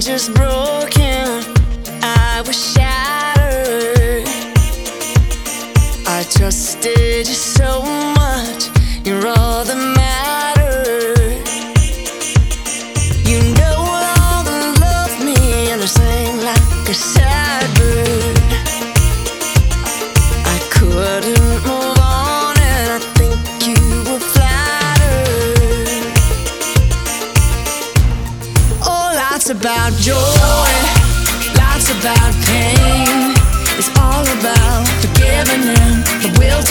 Just broken. I was shattered. I trusted you. About joy, lots about pain. It's all about forgiving and the will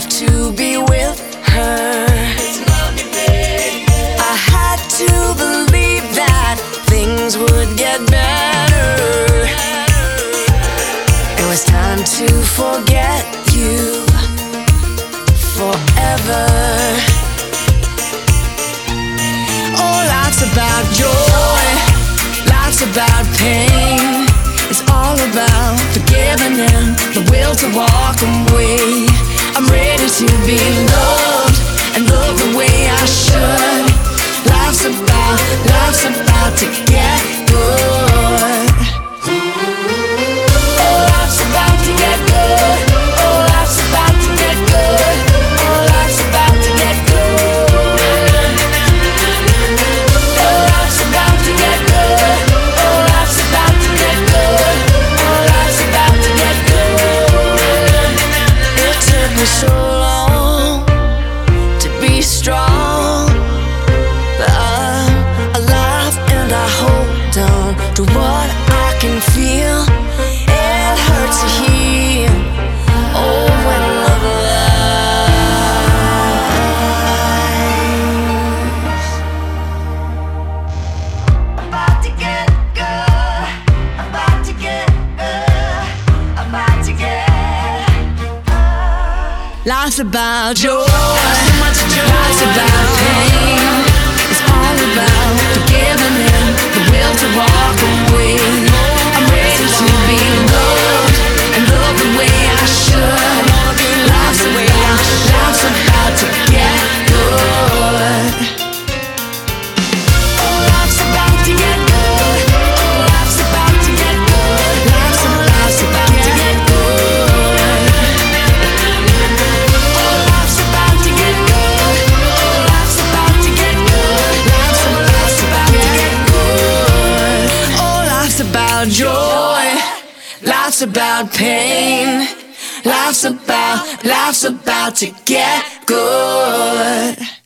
life to be with her. I had to believe that things would get better. It was time to forget you forever. Oh, life's about joy, life's about pain. It's all about forgiving and the will to walk away. Be loved and love the way I should. Life's about, life's about to get good. Oh, life's about to get good. Oh, life's about to get good. Oh, life's about to get good. Oh, life's about to get good. Oh, life's about to get good. Oh, life's about to get good. It took me Life's about joy. About joy. Life's about pain. Life's about, life's about to get good.